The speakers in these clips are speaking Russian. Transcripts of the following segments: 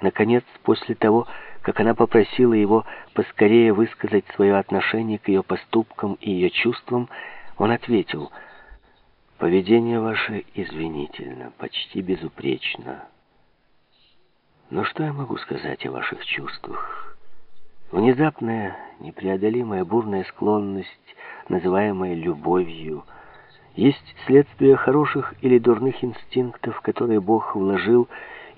Наконец, после того, как она попросила его поскорее высказать свое отношение к ее поступкам и ее чувствам, он ответил, «Поведение ваше извинительно, почти безупречно. Но что я могу сказать о ваших чувствах? Внезапная, непреодолимая бурная склонность, называемая любовью, есть следствие хороших или дурных инстинктов, которые Бог вложил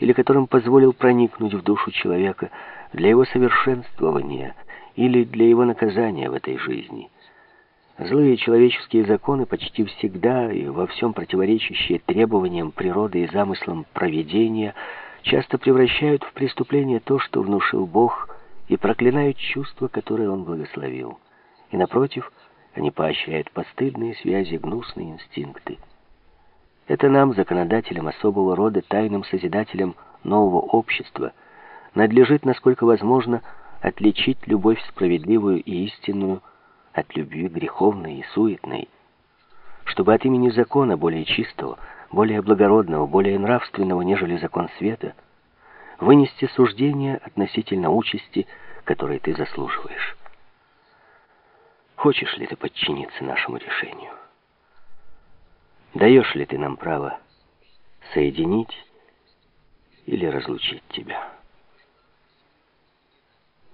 или которым позволил проникнуть в душу человека для его совершенствования или для его наказания в этой жизни. Злые человеческие законы почти всегда и во всем противоречащие требованиям природы и замыслам проведения часто превращают в преступление то, что внушил Бог, и проклинают чувства, которые Он благословил. И напротив, они поощряют постыдные связи, гнусные инстинкты. Это нам, законодателям особого рода, тайным созидателям нового общества, надлежит, насколько возможно, отличить любовь справедливую и истинную от любви греховной и суетной, чтобы от имени закона более чистого, более благородного, более нравственного, нежели закон света, вынести суждение относительно участи, которой ты заслуживаешь. Хочешь ли ты подчиниться нашему решению? Даешь ли ты нам право соединить или разлучить тебя?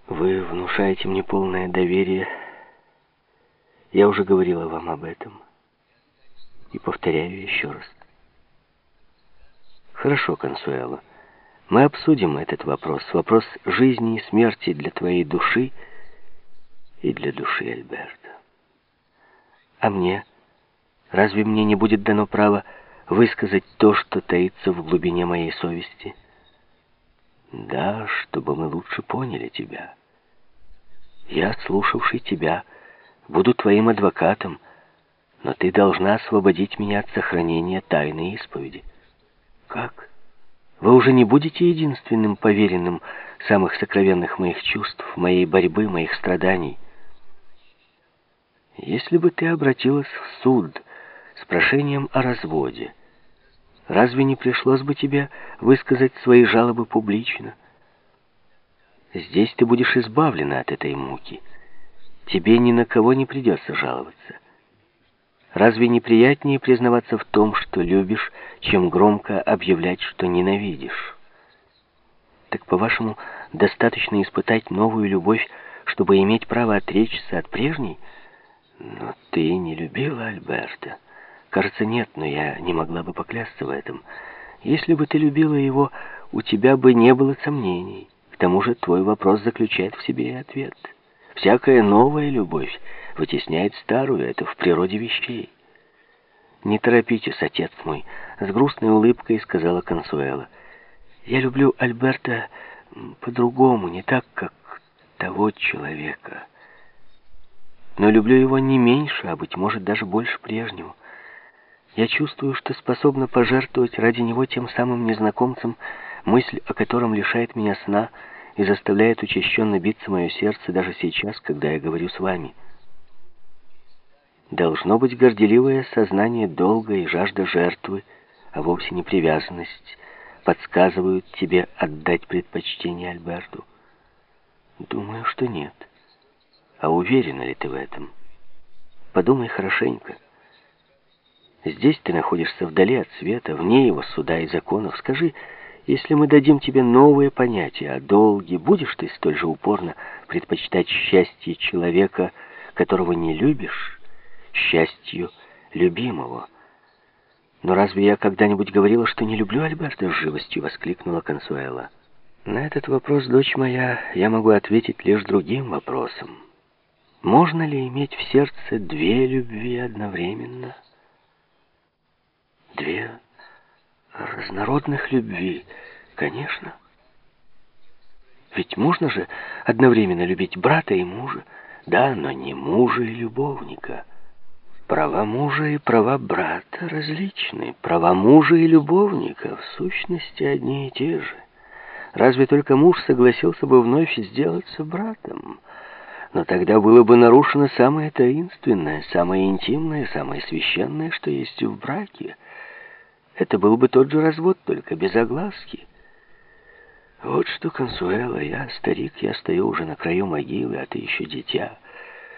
Вы внушаете мне полное доверие. Я уже говорила вам об этом. И повторяю еще раз. Хорошо, Консуэло. Мы обсудим этот вопрос. Вопрос жизни и смерти для твоей души и для души Альберта. А мне... Разве мне не будет дано право высказать то, что таится в глубине моей совести? Да, чтобы мы лучше поняли тебя. Я, слушавший тебя, буду твоим адвокатом, но ты должна освободить меня от сохранения тайной исповеди. Как? Вы уже не будете единственным поверенным самых сокровенных моих чувств, моей борьбы, моих страданий. Если бы ты обратилась в суд с прошением о разводе. Разве не пришлось бы тебе высказать свои жалобы публично? Здесь ты будешь избавлена от этой муки. Тебе ни на кого не придется жаловаться. Разве не приятнее признаваться в том, что любишь, чем громко объявлять, что ненавидишь? Так, по-вашему, достаточно испытать новую любовь, чтобы иметь право отречься от прежней? Но ты не любила Альберта. Кажется, нет, но я не могла бы поклясться в этом. Если бы ты любила его, у тебя бы не было сомнений. К тому же твой вопрос заключает в себе и ответ. Всякая новая любовь вытесняет старую, это в природе вещей. «Не торопитесь, отец мой», — с грустной улыбкой сказала Консуэла. «Я люблю Альберта по-другому, не так, как того человека. Но люблю его не меньше, а, быть может, даже больше прежнего». Я чувствую, что способна пожертвовать ради него тем самым незнакомцем, мысль о котором лишает меня сна и заставляет учащенно биться мое сердце даже сейчас, когда я говорю с вами. Должно быть горделивое сознание долга и жажда жертвы, а вовсе не привязанность, подсказывают тебе отдать предпочтение Альберту. Думаю, что нет. А уверена ли ты в этом? Подумай хорошенько. Здесь ты находишься вдали от света, вне его суда и законов. Скажи, если мы дадим тебе новые понятия о долге, будешь ты столь же упорно предпочитать счастье человека, которого не любишь, счастью любимого? Но разве я когда-нибудь говорила, что не люблю Альберта с живостью? Воскликнула Консуэла. На этот вопрос, дочь моя, я могу ответить лишь другим вопросом. Можно ли иметь в сердце две любви одновременно? Две разнородных любви, конечно. Ведь можно же одновременно любить брата и мужа, да, но не мужа и любовника. Права мужа и права брата различны. Права мужа и любовника в сущности одни и те же. Разве только муж согласился бы вновь сделаться братом? Но тогда было бы нарушено самое таинственное, самое интимное, самое священное, что есть в браке — это был бы тот же развод, только без огласки. Вот что, Консуэла, я старик, я стою уже на краю могилы, а ты еще дитя.